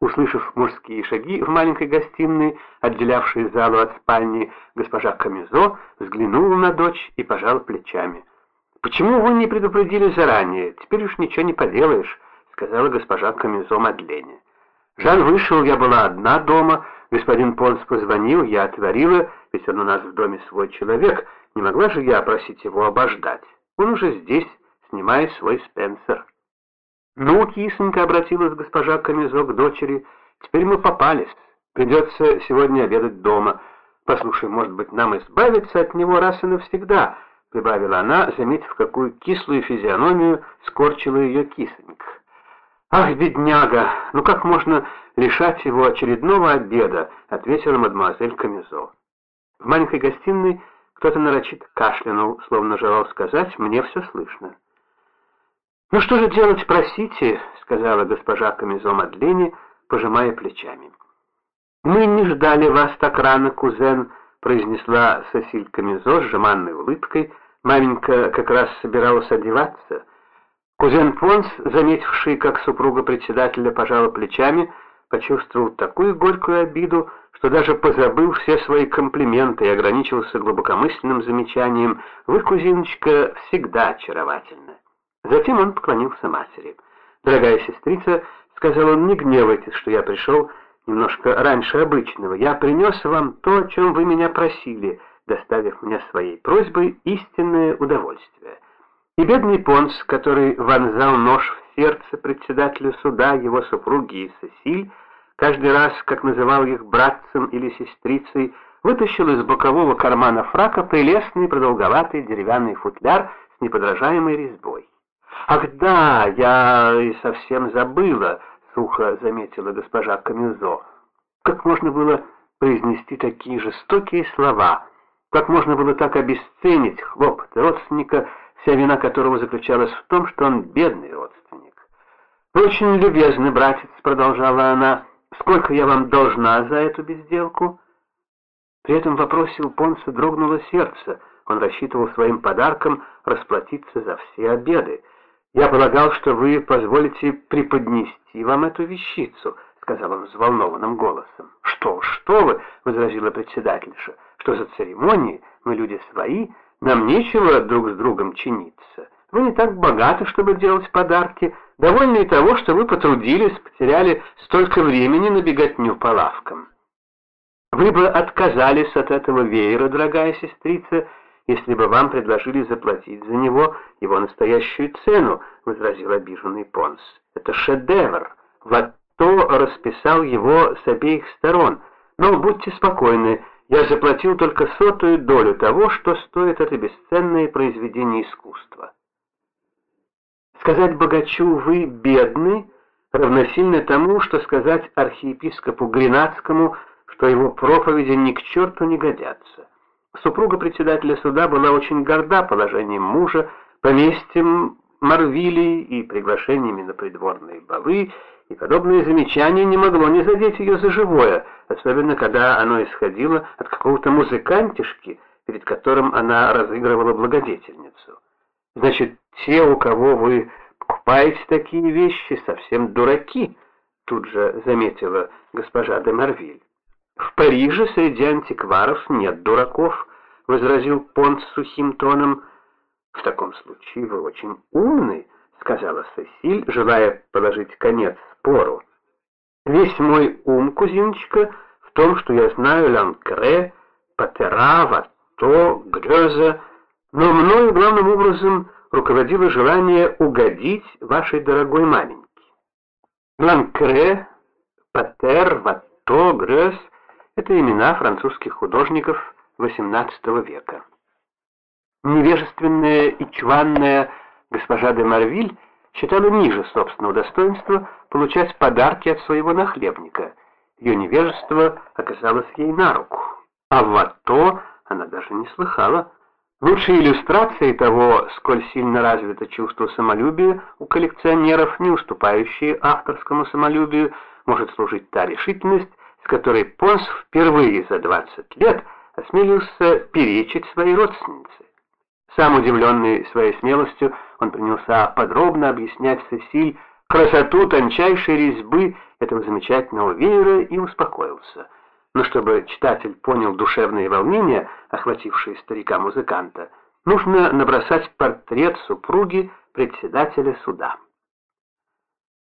Услышав мужские шаги в маленькой гостиной, отделявшей залу от спальни, госпожа Камизо взглянула на дочь и пожала плечами. «Почему вы не предупредили заранее? Теперь уж ничего не поделаешь», — сказала госпожа Камизо Мадлене. Жан вышел, я была одна дома, господин Понс позвонил, я отворила, ведь он у нас в доме свой человек, не могла же я просить его обождать. Он уже здесь, снимает свой Спенсер. «Ну, кисонька», — обратилась госпожа Камизо к дочери, — «теперь мы попались. Придется сегодня обедать дома. Послушай, может быть, нам избавиться от него раз и навсегда», — прибавила она, заметив, какую кислую физиономию скорчила ее кисонька. «Ах, бедняга! Ну как можно лишать его очередного обеда?» — ответила мадемуазель Камизо. В маленькой гостиной кто-то нарочит кашлянул, словно желал сказать «мне все слышно». «Ну что же делать, просите», — сказала госпожа Камизо Мадлене, пожимая плечами. «Мы не ждали вас так рано, кузен», — произнесла Сосиль Камизо с жеманной улыбкой. «Маменька как раз собиралась одеваться». Кузен Понс, заметивший, как супруга председателя пожала плечами, почувствовал такую горькую обиду, что даже позабыл все свои комплименты и ограничился глубокомысленным замечанием «Вы, кузиночка, всегда очаровательны». Затем он поклонился матери. «Дорогая сестрица», — сказал он, — «не гневайтесь, что я пришел немножко раньше обычного. Я принес вам то, о чем вы меня просили, доставив мне своей просьбой истинное удовольствие». И бедный Понс, который вонзал нож в сердце председателя суда, его супруги и Сесиль, каждый раз, как называл их братцем или сестрицей, вытащил из бокового кармана фрака прелестный продолговатый деревянный футляр с неподражаемой резьбой. «Ах да, я и совсем забыла», — сухо заметила госпожа Камюзо. «Как можно было произнести такие жестокие слова? Как можно было так обесценить хлопот родственника, вся вина которого заключалась в том, что он бедный родственник?» «Вы очень любезны, братец», — продолжала она. «Сколько я вам должна за эту безделку?» При этом вопросе у Понса дрогнуло сердце. Он рассчитывал своим подарком расплатиться за все обеды. «Я полагал, что вы позволите преподнести вам эту вещицу», — сказал он взволнованным голосом. «Что, что вы?» — возразила председательша. «Что за церемонии? Мы люди свои, нам нечего друг с другом чиниться. Вы не так богаты, чтобы делать подарки. Довольны и того, что вы потрудились, потеряли столько времени на беготню по лавкам. Вы бы отказались от этого веера, дорогая сестрица, если бы вам предложили заплатить за него его настоящую цену, возразил обиженный Понс. Это шедевр. Ватто расписал его с обеих сторон. Но будьте спокойны, я заплатил только сотую долю того, что стоит это бесценное произведение искусства. Сказать богачу «вы бедны» равносильно тому, что сказать архиепископу Гренадскому, что его проповеди ни к черту не годятся. Супруга председателя суда была очень горда положением мужа, поместьем Марвили и приглашениями на придворные балы, и подобное замечание не могло не задеть ее за живое, особенно когда оно исходило от какого-то музыкантишки, перед которым она разыгрывала благодетельницу. Значит, те, у кого вы покупаете такие вещи, совсем дураки, тут же заметила госпожа де Марвиль. «В Париже среди антикваров нет дураков», — возразил Понт сухим тоном. «В таком случае вы очень умный», — сказала Сесиль, желая положить конец спору. «Весь мой ум, кузиночка, в том, что я знаю Ланкре, Патера, Ватто, Грёза, но мною главным образом руководило желание угодить вашей дорогой маменьке. Ланкре, Патер, Ватто, Грёз — это имена французских художников XVIII века. Невежественная и чванная госпожа де Марвиль считала ниже собственного достоинства получать подарки от своего нахлебника. Ее невежество оказалось ей на руку. А вот то она даже не слыхала. Лучшей иллюстрацией того, сколь сильно развито чувство самолюбия у коллекционеров, не уступающие авторскому самолюбию, может служить та решительность, с которой Понс впервые за 20 лет осмелился перечить своей родственнице. Сам удивленный своей смелостью, он принялся подробно объяснять Сесиль красоту тончайшей резьбы этого замечательного веера и успокоился. Но чтобы читатель понял душевные волнения, охватившие старика-музыканта, нужно набросать портрет супруги председателя суда.